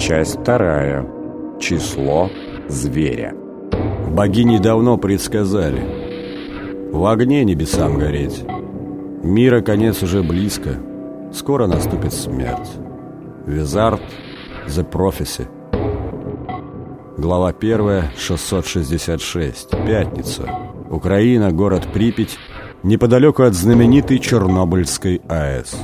Часть вторая. Число зверя. Богини давно предсказали. В огне небесам гореть. Мира конец уже близко. Скоро наступит смерть. Визард The Prophecy. Глава 1, 666. Пятница. Украина, город Припять, неподалеку от знаменитой Чернобыльской АЭС.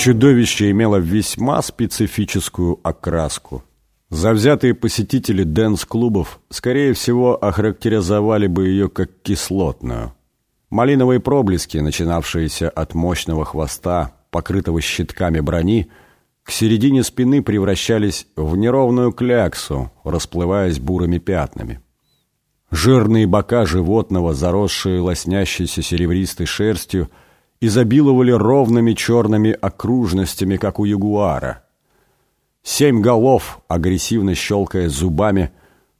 Чудовище имело весьма специфическую окраску. Завзятые посетители дэнс-клубов, скорее всего, охарактеризовали бы ее как кислотную. Малиновые проблески, начинавшиеся от мощного хвоста, покрытого щитками брони, к середине спины превращались в неровную кляксу, расплываясь бурыми пятнами. Жирные бока животного, заросшие лоснящейся серебристой шерстью, изобиловали ровными черными окружностями, как у ягуара. Семь голов, агрессивно щелкая зубами,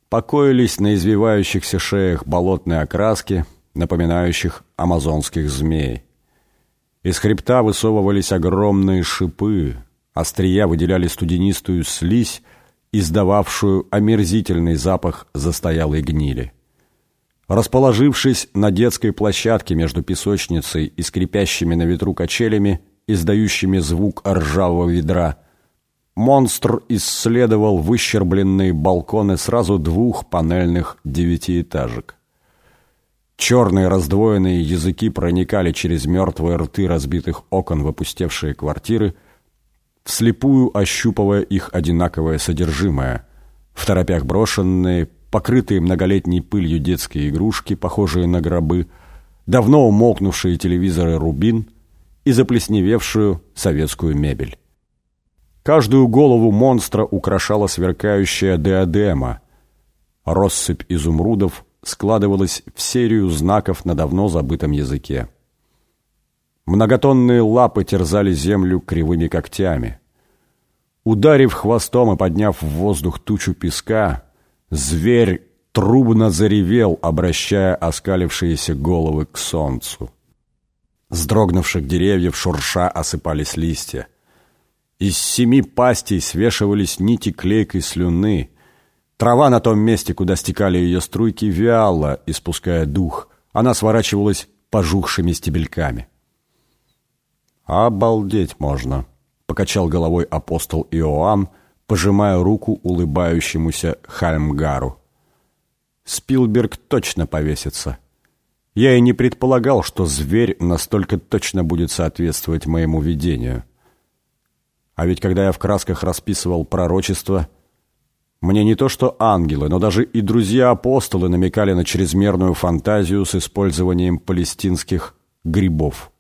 покоились на извивающихся шеях болотной окраски, напоминающих амазонских змей. Из хребта высовывались огромные шипы, острия выделяли студенистую слизь, издававшую омерзительный запах застоялой гнили. Расположившись на детской площадке между песочницей и скрипящими на ветру качелями, издающими звук ржавого ведра, монстр исследовал выщербленные балконы сразу двух панельных девятиэтажек. Черные раздвоенные языки проникали через мертвые рты разбитых окон в опустевшие квартиры, вслепую ощупывая их одинаковое содержимое, в торопях брошенные, покрытые многолетней пылью детские игрушки, похожие на гробы, давно умолкнувшие телевизоры «Рубин» и заплесневевшую советскую мебель. Каждую голову монстра украшала сверкающая диадема. Россыпь изумрудов складывалась в серию знаков на давно забытом языке. Многотонные лапы терзали землю кривыми когтями. Ударив хвостом и подняв в воздух тучу песка, Зверь трубно заревел, обращая оскалившиеся головы к солнцу. С деревьев шурша осыпались листья. Из семи пастей свешивались нити клейкой слюны. Трава на том месте, куда стекали ее струйки, вяла, испуская дух. Она сворачивалась пожухшими стебельками. «Обалдеть можно!» — покачал головой апостол Иоанн, пожимая руку улыбающемуся Хальмгару. Спилберг точно повесится. Я и не предполагал, что зверь настолько точно будет соответствовать моему видению. А ведь когда я в красках расписывал пророчество, мне не то что ангелы, но даже и друзья-апостолы намекали на чрезмерную фантазию с использованием палестинских грибов.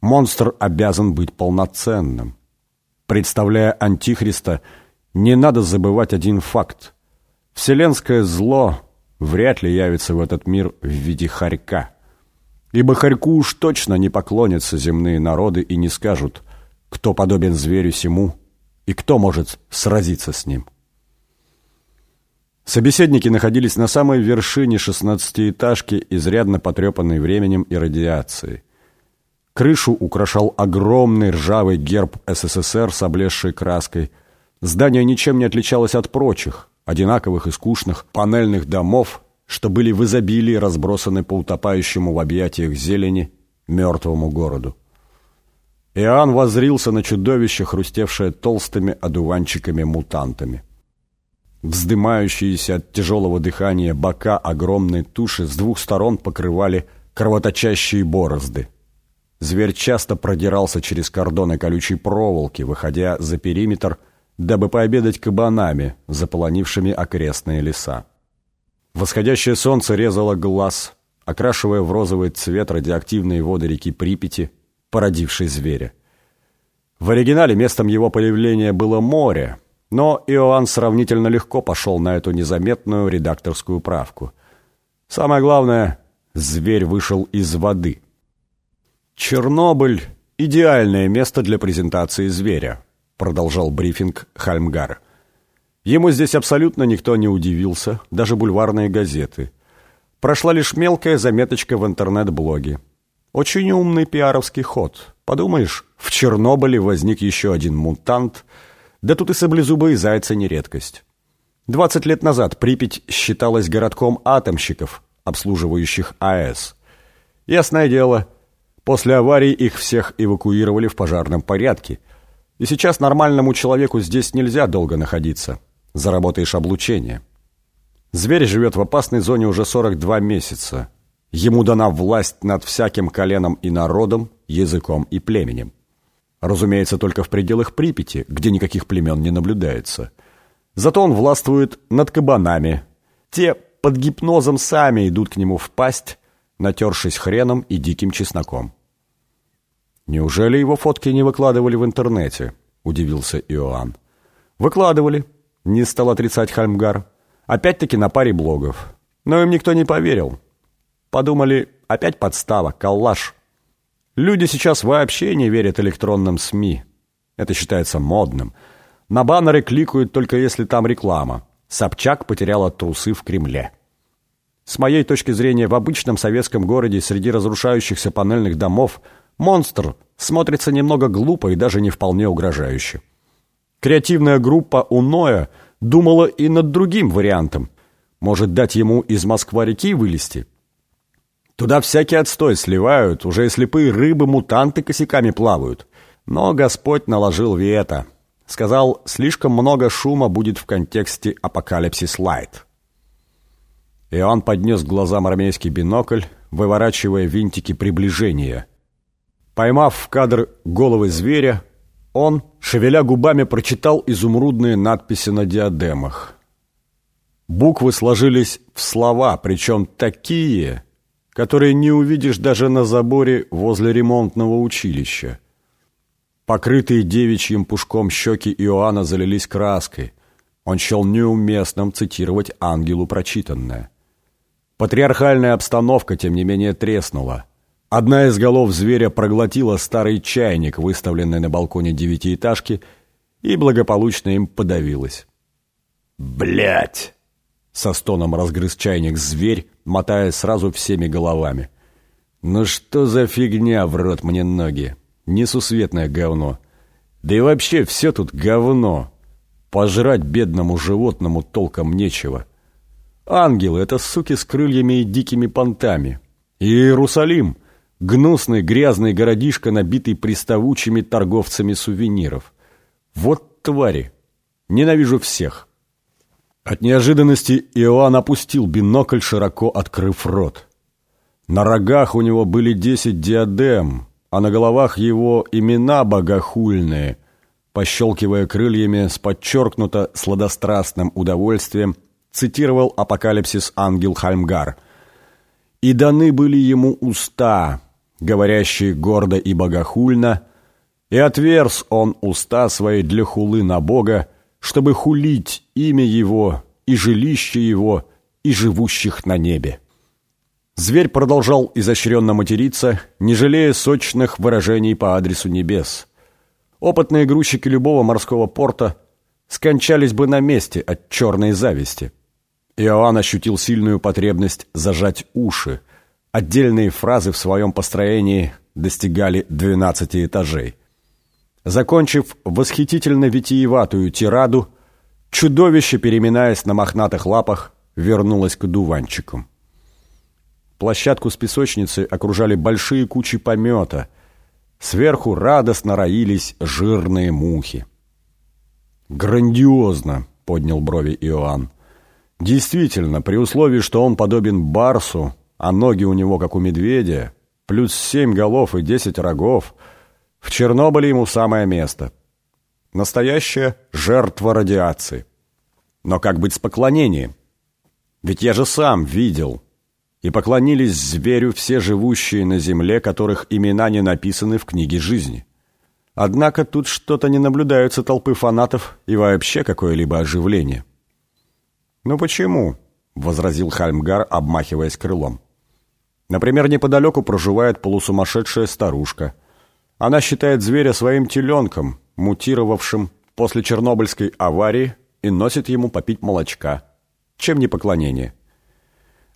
Монстр обязан быть полноценным. Представляя Антихриста, не надо забывать один факт. Вселенское зло вряд ли явится в этот мир в виде хорька. Ибо хорьку уж точно не поклонятся земные народы и не скажут, кто подобен зверю сему и кто может сразиться с ним. Собеседники находились на самой вершине шестнадцатиэтажки, изрядно потрепанной временем и радиацией. Крышу украшал огромный ржавый герб СССР с облезшей краской. Здание ничем не отличалось от прочих, одинаковых и скучных панельных домов, что были в изобилии разбросаны по утопающему в объятиях зелени мертвому городу. Иоанн возрился на чудовище, хрустевшее толстыми одуванчиками-мутантами. Вздымающиеся от тяжелого дыхания бока огромной туши с двух сторон покрывали кровоточащие борозды. Зверь часто продирался через кордоны колючей проволоки, выходя за периметр, дабы пообедать кабанами, заполонившими окрестные леса. Восходящее солнце резало глаз, окрашивая в розовый цвет радиоактивные воды реки Припяти, породившей зверя. В оригинале местом его появления было море, но Иоанн сравнительно легко пошел на эту незаметную редакторскую правку. Самое главное, зверь вышел из воды – «Чернобыль – идеальное место для презентации зверя», – продолжал брифинг Хальмгар. Ему здесь абсолютно никто не удивился, даже бульварные газеты. Прошла лишь мелкая заметочка в интернет-блоге. Очень умный пиаровский ход. Подумаешь, В Чернобыле возник еще один мутант, да тут и саблезубые зайцы не редкость. Двадцать лет назад Припять считалась городком атомщиков, обслуживающих АЭС. Ясное дело, после аварии их всех эвакуировали в пожарном порядке. И сейчас нормальному человеку здесь нельзя долго находиться. Заработаешь облучение. Зверь живет в опасной зоне уже 42 месяца. Ему дана власть над всяким коленом и народом, языком и племенем. Разумеется, только в пределах Припяти, где никаких племен не наблюдается. Зато он властвует над кабанами. Те под гипнозом сами идут к нему в пасть, натершись хреном и диким чесноком. «Неужели его фотки не выкладывали в интернете?» – удивился Иоанн. «Выкладывали», – не стал отрицать Хальмгар. «Опять-таки на паре блогов. Но им никто не поверил. Подумали, опять подстава, коллаж. Люди сейчас вообще не верят электронным СМИ. Это считается модным. На баннеры кликают только если там реклама. Собчак потеряла трусы в Кремле». С моей точки зрения, в обычном советском городе среди разрушающихся панельных домов монстр смотрится немного глупо и даже не вполне угрожающе. Креативная группа у Ноя думала и над другим вариантом. Может, дать ему из Москва-реки вылезти? Туда всякий отстой сливают, уже и слепые рыбы-мутанты косяками плавают. Но Господь наложил вето. Сказал, слишком много шума будет в контексте «Апокалипсис Лайт». И он поднес глазам армейский бинокль, выворачивая винтики приближения. Поймав в кадр головы зверя, он, шевеля губами, прочитал изумрудные надписи на диадемах. Буквы сложились в слова, причем такие, которые не увидишь даже на заборе возле ремонтного училища. Покрытые девичьим пушком щеки Иоанна залились краской. Он счел неуместным цитировать ангелу прочитанное. Патриархальная обстановка, тем не менее, треснула. Одна из голов зверя проглотила старый чайник, выставленный на балконе девятиэтажки, и благополучно им подавилась. Блять! со стоном разгрыз чайник зверь, мотая сразу всеми головами. «Ну что за фигня в рот мне ноги? Несусветное говно. Да и вообще все тут говно. Пожрать бедному животному толком нечего». Ангелы — это суки с крыльями и дикими понтами. И Иерусалим — гнусный грязный городишко, набитый приставучими торговцами сувениров. Вот твари! Ненавижу всех. От неожиданности Иоанн опустил бинокль, широко открыв рот. На рогах у него были десять диадем, а на головах его имена богохульные. Пощелкивая крыльями с подчеркнуто сладострастным удовольствием, цитировал апокалипсис ангел Хальмгар. «И даны были ему уста, говорящие гордо и богохульно, и отверз он уста свои для хулы на Бога, чтобы хулить имя его и жилище его и живущих на небе». Зверь продолжал изощренно материться, не жалея сочных выражений по адресу небес. Опытные грузчики любого морского порта скончались бы на месте от черной зависти. Иоанн ощутил сильную потребность зажать уши. Отдельные фразы в своем построении достигали 12 этажей. Закончив восхитительно витиеватую тираду, чудовище, переминаясь на мохнатых лапах, вернулось к дуванчикам. Площадку с песочницей окружали большие кучи помета. Сверху радостно роились жирные мухи. «Грандиозно!» — поднял брови Иоанн. Действительно, при условии, что он подобен барсу, а ноги у него как у медведя, плюс семь голов и десять рогов, в Чернобыле ему самое место. Настоящая жертва радиации. Но как быть с поклонением? Ведь я же сам видел. И поклонились зверю все живущие на земле, которых имена не написаны в книге жизни. Однако тут что-то не наблюдаются толпы фанатов и вообще какое-либо оживление. «Ну почему?» — возразил Хальмгар, обмахиваясь крылом. «Например, неподалеку проживает полусумасшедшая старушка. Она считает зверя своим теленком, мутировавшим после Чернобыльской аварии, и носит ему попить молочка. Чем не поклонение?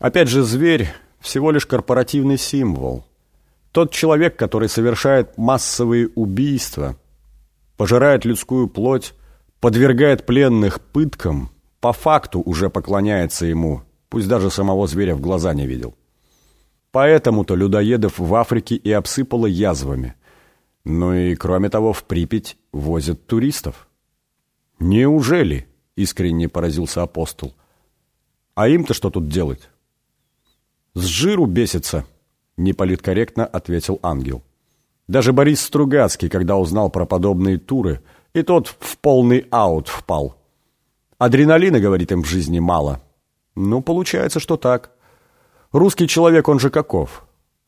Опять же, зверь — всего лишь корпоративный символ. Тот человек, который совершает массовые убийства, пожирает людскую плоть, подвергает пленных пыткам, по факту уже поклоняется ему, пусть даже самого зверя в глаза не видел. Поэтому-то людоедов в Африке и обсыпало язвами. Ну и, кроме того, в Припять возят туристов. «Неужели?» — искренне поразился апостол. «А им-то что тут делать?» «С жиру бесится», — неполиткорректно ответил ангел. Даже Борис Стругацкий, когда узнал про подобные туры, и тот в полный аут впал. Адреналина, говорит, им в жизни мало. Ну, получается, что так. Русский человек, он же каков?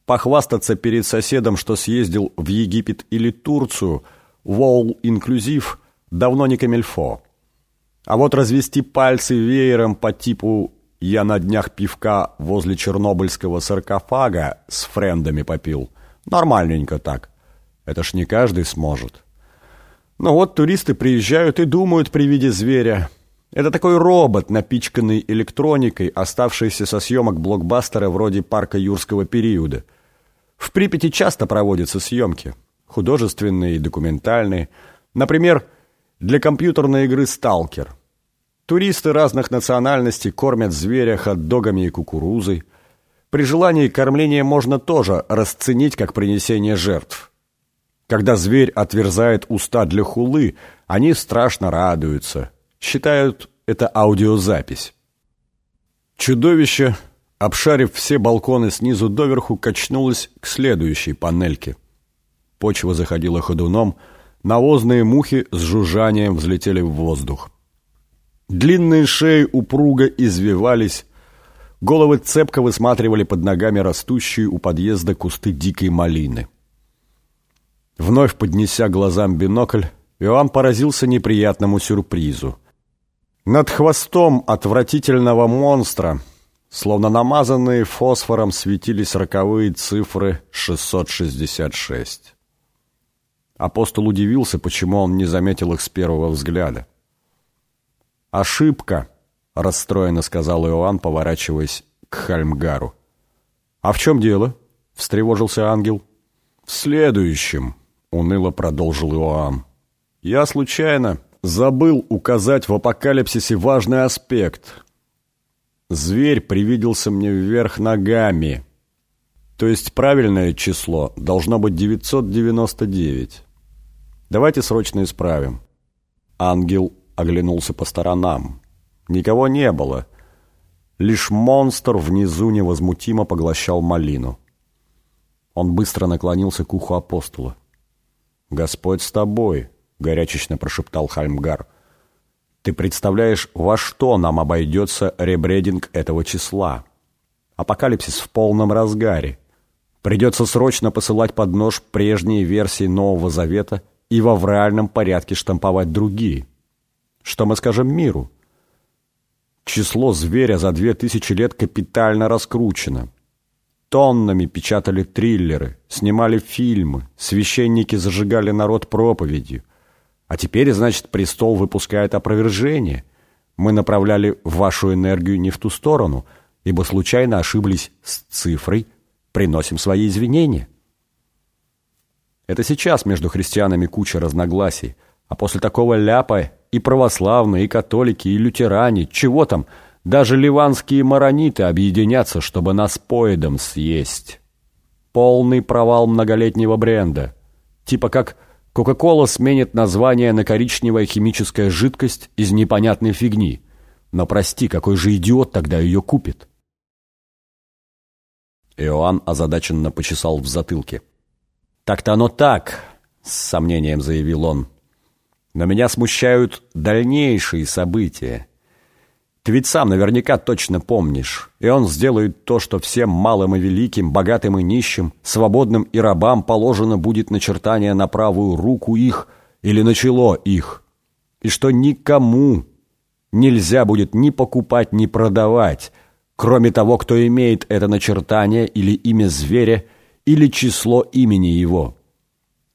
Похвастаться перед соседом, что съездил в Египет или Турцию, wall инклюзив, давно не камельфо. А вот развести пальцы веером по типу «я на днях пивка возле чернобыльского саркофага с френдами попил» нормальненько так. Это ж не каждый сможет. Но вот туристы приезжают и думают при виде зверя – это такой робот, напичканный электроникой, оставшийся со съемок блокбастера вроде «Парка юрского периода». В Припяти часто проводятся съемки. Художественные и документальные. Например, для компьютерной игры «Сталкер». Туристы разных национальностей кормят зверя хот-догами и кукурузой. При желании кормление можно тоже расценить как принесение жертв. Когда зверь отверзает уста для хулы, они страшно радуются – Считают это аудиозапись. Чудовище, обшарив все балконы снизу доверху, качнулось к следующей панельке. Почва заходила ходуном, навозные мухи с жужжанием взлетели в воздух. Длинные шеи упруго извивались, головы цепко высматривали под ногами растущие у подъезда кусты дикой малины. Вновь поднеся глазам бинокль, Иоанн поразился неприятному сюрпризу — над хвостом отвратительного монстра, словно намазанные фосфором, светились роковые цифры 666. Апостол удивился, почему он не заметил их с первого взгляда. «Ошибка», — расстроенно сказал Иоанн, поворачиваясь к Хальмгару. «А в чем дело?» — встревожился ангел. «В следующем», — уныло продолжил Иоанн. «Я случайно забыл указать в апокалипсисе важный аспект. Зверь привиделся мне вверх ногами. То есть правильное число должно быть 999. Давайте срочно исправим. Ангел оглянулся по сторонам. Никого не было. Лишь монстр внизу невозмутимо поглощал малину. Он быстро наклонился к уху апостола. «Господь с тобой!» Горячечно прошептал Хальмгар. Ты представляешь, во что нам обойдется ребрединг этого числа? Апокалипсис в полном разгаре. Придется срочно посылать под нож прежние версии Нового Завета и во вральном порядке штамповать другие. Что мы скажем миру? Число зверя за две тысячи лет капитально раскручено. Тоннами печатали триллеры, снимали фильмы, священники зажигали народ проповедью. А теперь, значит, престол выпускает опровержение. Мы направляли вашу энергию не в ту сторону, ибо случайно ошиблись с цифрой, приносим свои извинения. Это сейчас между христианами куча разногласий, а после такого ляпа и православные, и католики, и лютеране, чего там, даже ливанские марониты объединятся, чтобы нас поедом съесть. Полный провал многолетнего бренда. Типа как Кока-кола сменит название на коричневая химическая жидкость из непонятной фигни. Но прости, какой же идиот тогда ее купит? Иоанн озадаченно почесал в затылке. «Так-то оно так», — с сомнением заявил он. «Но меня смущают дальнейшие события. Ты ведь сам наверняка точно помнишь. И он сделает то, что всем малым и великим, богатым и нищим, свободным и рабам положено будет начертание на правую руку их или на чело их. И что никому нельзя будет ни покупать, ни продавать, кроме того, кто имеет это начертание или имя зверя, или число имени его.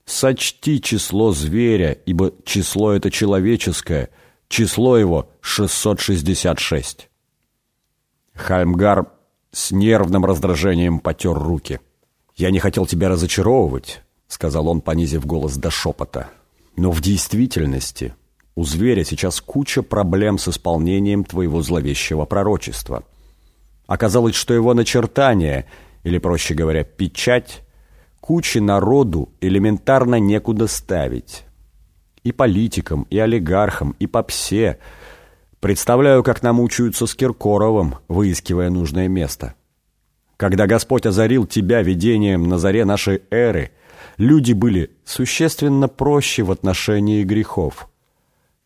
Сочти число зверя, ибо число это человеческое – Число его 666. Хальмгар с нервным раздражением потер руки. «Я не хотел тебя разочаровывать», — сказал он, понизив голос до шепота. «Но в действительности у зверя сейчас куча проблем с исполнением твоего зловещего пророчества. Оказалось, что его начертание, или, проще говоря, печать, куче народу элементарно некуда ставить. И политикам, и олигархам, и попсе. Представляю, как намучаются с Киркоровым, выискивая нужное место. Когда Господь озарил тебя видением на заре нашей эры, люди были существенно проще в отношении грехов.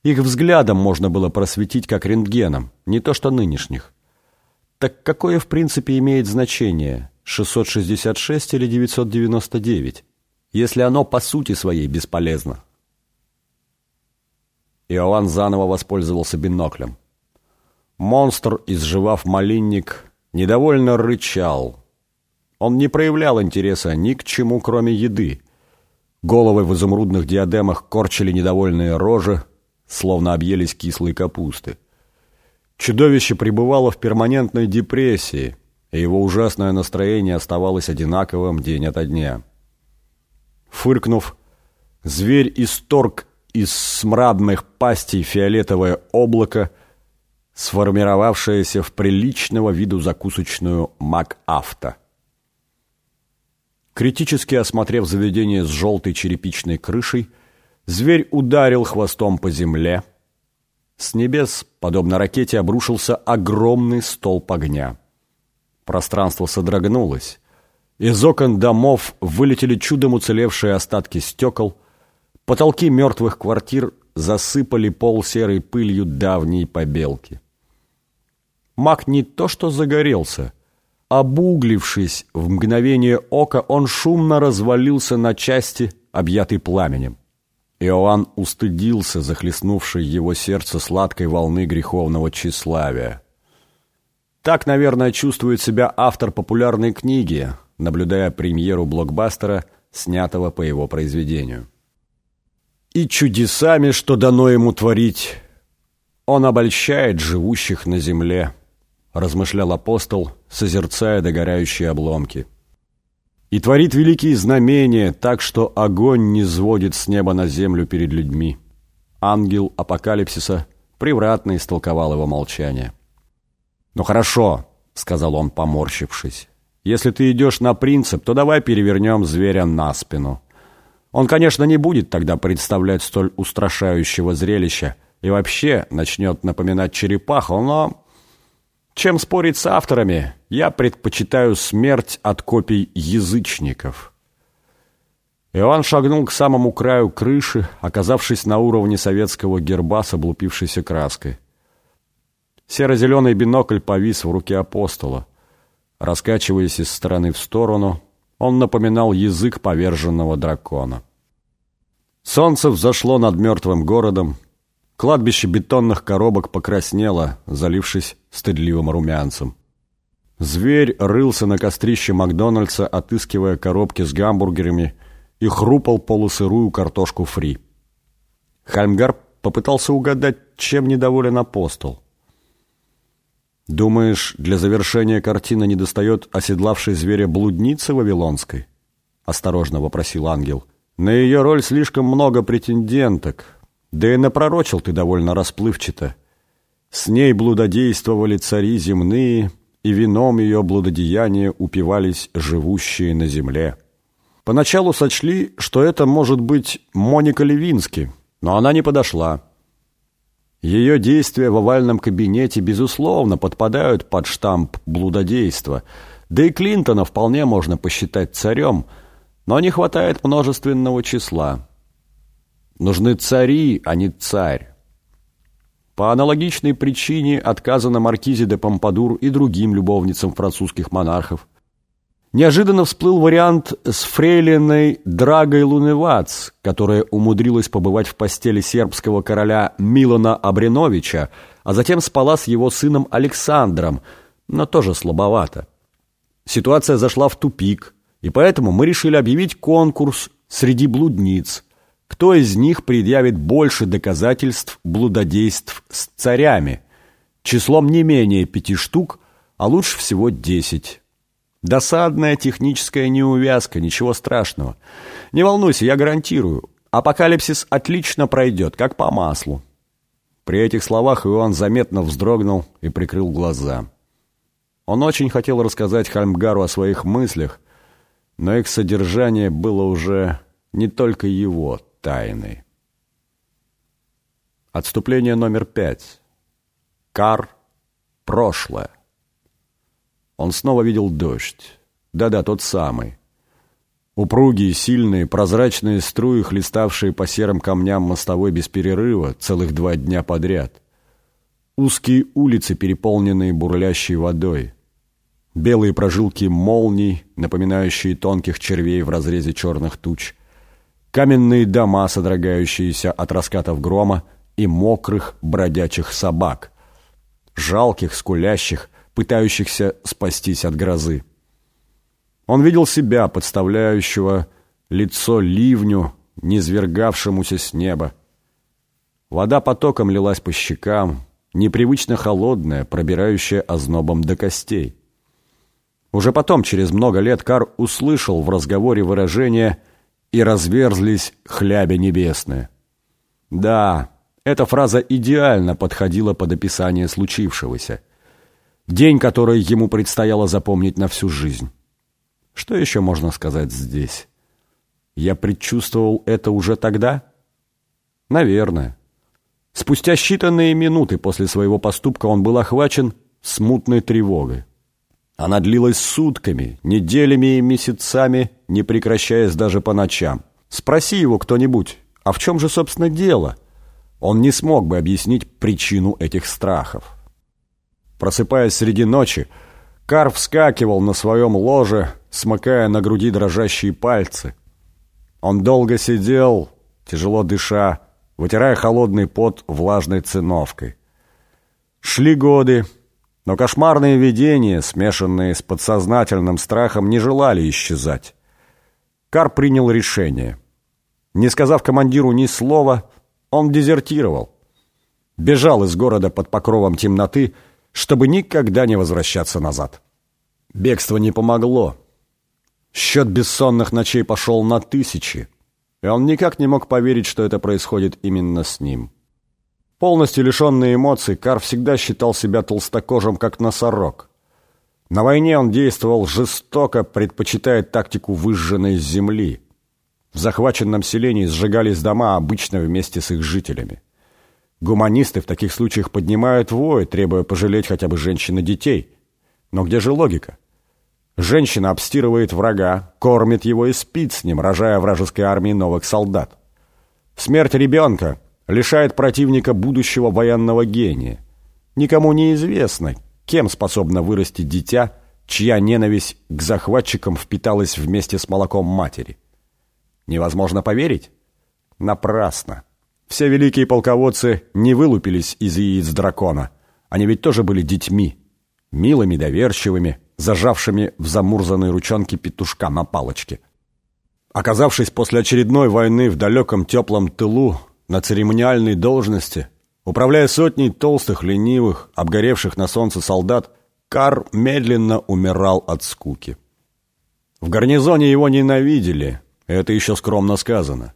Их взглядом можно было просветить как рентгеном, не то что нынешних. Так какое в принципе имеет значение, 666 или 999, если оно по сути своей бесполезно? Иоанн заново воспользовался биноклем. Монстр, изживав малинник, недовольно рычал. Он не проявлял интереса ни к чему, кроме еды. Головы в изумрудных диадемах корчили недовольные рожи, словно объелись кислой капусты. Чудовище пребывало в перманентной депрессии, и его ужасное настроение оставалось одинаковым день ото дня. Фыркнув, зверь исторг из смрадных пастей фиолетовое облако, сформировавшееся в приличного виду закусочную МакАвто. Критически осмотрев заведение с желтой черепичной крышей, зверь ударил хвостом по земле. С небес, подобно ракете, обрушился огромный столб огня. Пространство содрогнулось. Из окон домов вылетели чудом уцелевшие остатки стекол. Потолки мертвых квартир засыпали пол серой пылью давней побелки. Маг не то что загорелся. Обуглившись в мгновение ока, он шумно развалился на части, объятый пламенем. Иоанн устыдился захлестнувшей его сердце сладкой волны греховного тщеславия. Так, наверное, чувствует себя автор популярной книги, наблюдая премьеру блокбастера, снятого по его произведению. И чудесами, что дано ему творить, он обольщает живущих на земле – размышлял апостол, созерцая догорающие обломки. И творит великие знамения, так что огонь не сводит с неба на землю перед людьми. Ангел апокалипсиса превратно истолковал его молчание. «Ну хорошо», — сказал он, поморщившись. «Если ты идешь на принцип, то давай перевернем зверя на спину. Он, конечно, не будет тогда представлять столь устрашающего зрелища и вообще начнет напоминать черепаху, но чем спорить с авторами, я предпочитаю смерть от копий язычников. Иван шагнул к самому краю крыши, оказавшись на уровне советского герба с облупившейся краской. Серо-зеленый бинокль повис в руке апостола. Раскачиваясь из стороны в сторону, он напоминал язык поверженного дракона. Солнце взошло над мертвым городом, Кладбище бетонных коробок покраснело, залившись стыдливым румянцем. Зверь рылся на кострище Макдональдса, отыскивая коробки с гамбургерами и хрупал полусырую картошку фри. Хальмгар попытался угадать, чем недоволен апостол. «Думаешь, для завершения картины недостает оседлавшей зверя блудницы Вавилонской?» — осторожно вопросил ангел. «На ее роль слишком много претенденток, да и напророчил ты довольно расплывчато. С ней блудодействовали цари земные, и вином ее блудодеяния упивались живущие на земле. Поначалу сочли, что это может быть Моника Левински, но она не подошла. Ее действия в овальном кабинете, безусловно, подпадают под штамп блудодейства, да и Клинтона вполне можно посчитать царем, но не хватает множественного числа. Нужны цари, а не царь. По аналогичной причине отказано маркизе де Помпадур и другим любовницам французских монархов. Неожиданно всплыл вариант с фрейлиной Драгой Луневац, которая умудрилась побывать в постели сербского короля Милана Абреновича, а затем спала с его сыном Александром, но тоже слабовато. Ситуация зашла в тупик, и поэтому мы решили объявить конкурс среди блудниц – кто из них предъявит больше доказательств блудодейств с царями, числом не менее пяти штук, а лучше всего десять. Досадная техническая неувязка, ничего страшного. Не волнуйся, я гарантирую. Апокалипсис отлично пройдет, как по маслу. При этих словах Иоанн заметно вздрогнул и прикрыл глаза. Он очень хотел рассказать Хальмгару о своих мыслях, но их содержание было уже не только его тайной. Отступление номер пять. Кар. Прошлое. Он снова видел дождь. Да-да, тот самый. Упругие, сильные, прозрачные струи, хлеставшие по серым камням мостовой без перерыва целых два дня подряд. Узкие улицы, переполненные бурлящей водой. Белые прожилки молний, напоминающие тонких червей в разрезе черных туч. Каменные дома, содрогающиеся от раскатов грома, и мокрых бродячих собак. Жалких, скулящих, пытающихся спастись от грозы. Он видел себя, подставляющего лицо ливню, низвергавшемуся с неба. Вода потоком лилась по щекам, непривычно холодная, пробирающая ознобом до костей. Уже потом, через много лет, Кар услышал в разговоре выражение «и разверзлись хляби небесные». Да, эта фраза идеально подходила под описание случившегося. День, который ему предстояло запомнить на всю жизнь. Что еще можно сказать здесь? Я предчувствовал это уже тогда? Наверное. Спустя считанные минуты после своего поступка он был охвачен смутной тревогой. Она длилась сутками, неделями и месяцами, не прекращаясь даже по ночам. Спроси его кто-нибудь, а в чем же, собственно, дело? Он не смог бы объяснить причину этих страхов. Просыпаясь среди ночи, Кар вскакивал на своем ложе, смыкая на груди дрожащие пальцы. Он долго сидел, тяжело дыша, вытирая холодный пот влажной циновкой. Шли годы, но кошмарные видения, смешанные с подсознательным страхом, не желали исчезать. Кар принял решение. Не сказав командиру ни слова, он дезертировал. Бежал из города под покровом темноты, чтобы никогда не возвращаться назад. Бегство не помогло. Счет бессонных ночей пошел на тысячи, и он никак не мог поверить, что это происходит именно с ним. Полностью лишенный эмоций, Кар всегда считал себя толстокожим, как носорог. На войне он действовал жестоко, предпочитая тактику выжженной земли. В захваченном селении сжигались дома обычно вместе с их жителями. Гуманисты в таких случаях поднимают вой, требуя пожалеть хотя бы женщин и детей. Но где же логика? Женщина обстирывает врага, кормит его и спит с ним, рожая вражеской армии новых солдат. Смерть ребенка лишает противника будущего военного гения. Никому не известно, кем способно вырасти дитя, чья ненависть к захватчикам впиталась вместе с молоком матери. Невозможно поверить? Напрасно. Все великие полководцы не вылупились из яиц дракона. Они ведь тоже были детьми. Милыми, доверчивыми, зажавшими в замурзанной ручонке петушка на палочке. Оказавшись после очередной войны в далеком теплом тылу на церемониальной должности, управляя сотней толстых, ленивых, обгоревших на солнце солдат, Кар медленно умирал от скуки. В гарнизоне его ненавидели, это еще скромно сказано.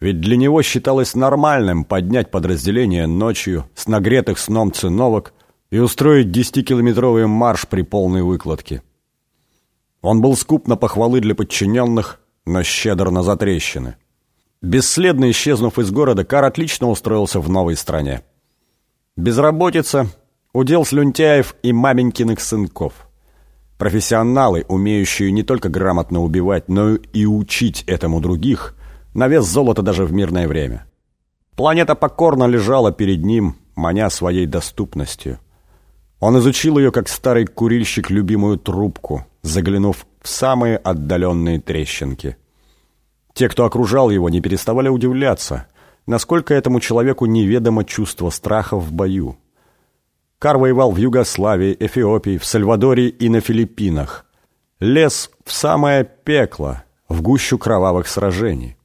Ведь для него считалось нормальным поднять подразделение ночью с нагретых сном циновок и устроить десятикилометровый марш при полной выкладке. Он был скуп на похвалы для подчиненных, но щедр на затрещины. Бесследно исчезнув из города, Кар отлично устроился в новой стране. Безработица, удел слюнтяев и маменькиных сынков. Профессионалы, умеющие не только грамотно убивать, но и учить этому других – на вес золота даже в мирное время. Планета покорно лежала перед ним, маня своей доступностью. Он изучил ее, как старый курильщик, любимую трубку, заглянув в самые отдаленные трещинки. Те, кто окружал его, не переставали удивляться, насколько этому человеку неведомо чувство страха в бою. Кар воевал в Югославии, Эфиопии, в Сальвадоре и на Филиппинах. Лез в самое пекло, в гущу кровавых сражений.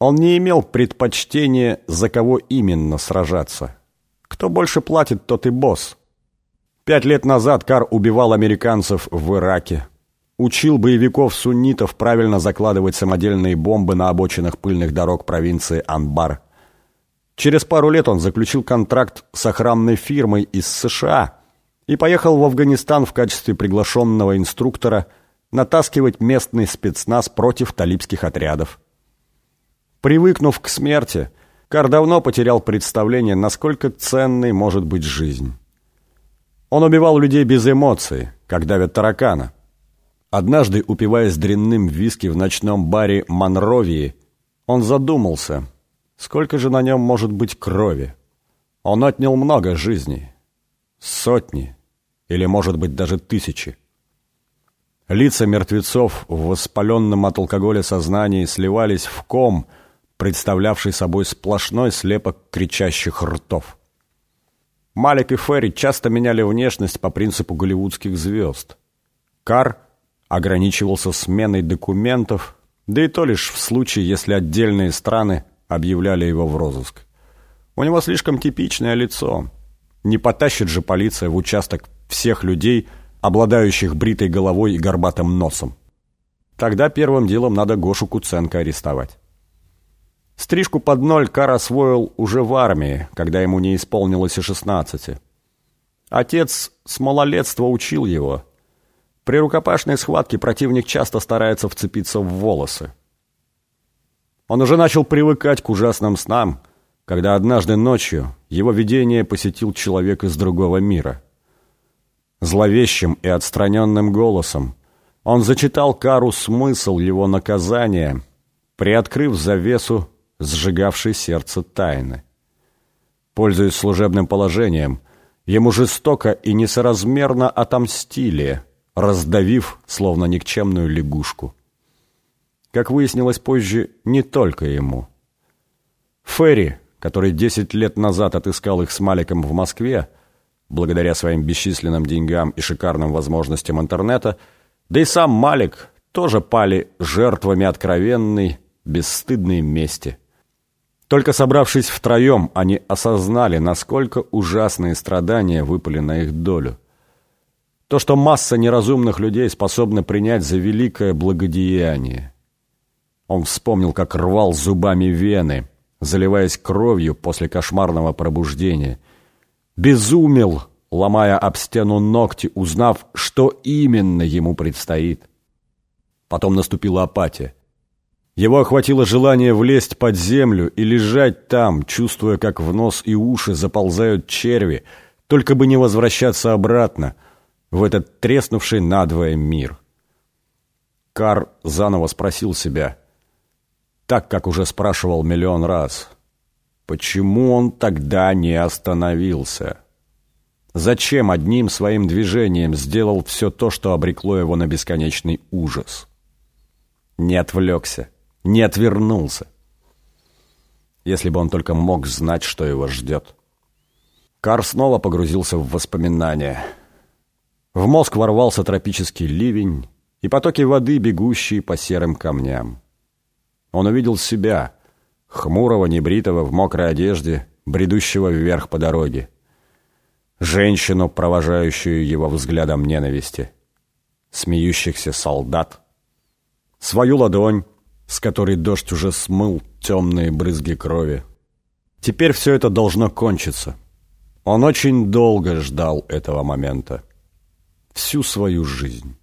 Он не имел предпочтения, за кого именно сражаться. Кто больше платит, тот и босс. Пять лет назад Кар убивал американцев в Ираке, учил боевиков-суннитов правильно закладывать самодельные бомбы на обочинах пыльных дорог провинции Анбар. Через пару лет он заключил контракт с охранной фирмой из США и поехал в Афганистан в качестве приглашенного инструктора натаскивать местный спецназ против талибских отрядов. Привыкнув к смерти, Кар давно потерял представление, насколько ценной может быть жизнь. Он убивал людей без эмоций, как давят таракана. Однажды, упиваясь дрянным виски в ночном баре Монровии, он задумался, сколько же на нем может быть крови. Он отнял много жизней. Сотни, или, может быть, даже тысячи. Лица мертвецов в воспаленном от алкоголя сознании сливались в ком, представлявший собой сплошной слепок кричащих ртов. Малик и Ферри часто меняли внешность по принципу голливудских звезд. Кар ограничивался сменой документов, да и то лишь в случае, если отдельные страны объявляли его в розыск. У него слишком типичное лицо. Не потащит же полиция в участок всех людей, обладающих бритой головой и горбатым носом. Тогда первым делом надо Гошу Куценко арестовать. Стрижку под ноль Кар освоил уже в армии, когда ему не исполнилось и шестнадцати. Отец с малолетства учил его. При рукопашной схватке противник часто старается вцепиться в волосы. Он уже начал привыкать к ужасным снам, когда однажды ночью его видение посетил человек из другого мира. Зловещим и отстраненным голосом он зачитал Кару смысл его наказания, приоткрыв завесу сжигавшей сердце тайны. Пользуясь служебным положением, ему жестоко и несоразмерно отомстили, раздавив, словно никчемную лягушку. Как выяснилось позже, не только ему. Ферри, который десять лет назад отыскал их с Маликом в Москве, благодаря своим бесчисленным деньгам и шикарным возможностям интернета, да и сам Малик тоже пали жертвами откровенной, бесстыдной мести. Только собравшись втроем, они осознали, насколько ужасные страдания выпали на их долю. То, что масса неразумных людей способна принять за великое благодеяние. Он вспомнил, как рвал зубами вены, заливаясь кровью после кошмарного пробуждения. Безумел, ломая об стену ногти, узнав, что именно ему предстоит. Потом наступила апатия. Его охватило желание влезть под землю и лежать там, чувствуя, как в нос и уши заползают черви, только бы не возвращаться обратно, в этот треснувший надвое мир. Кар заново спросил себя, так как уже спрашивал миллион раз, почему он тогда не остановился? Зачем одним своим движением сделал все то, что обрекло его на бесконечный ужас? Не отвлекся не отвернулся. Если бы он только мог знать, что его ждет. Кар снова погрузился в воспоминания. В мозг ворвался тропический ливень и потоки воды, бегущие по серым камням. Он увидел себя, хмурого, небритого, в мокрой одежде, бредущего вверх по дороге. Женщину, провожающую его взглядом ненависти. Смеющихся солдат. Свою ладонь, с которой дождь уже смыл темные брызги крови. Теперь все это должно кончиться. Он очень долго ждал этого момента. Всю свою жизнь.